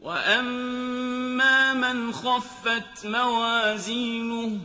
وَأَمَّا مَنْ خَفَّتْ مَوَازِينُهُ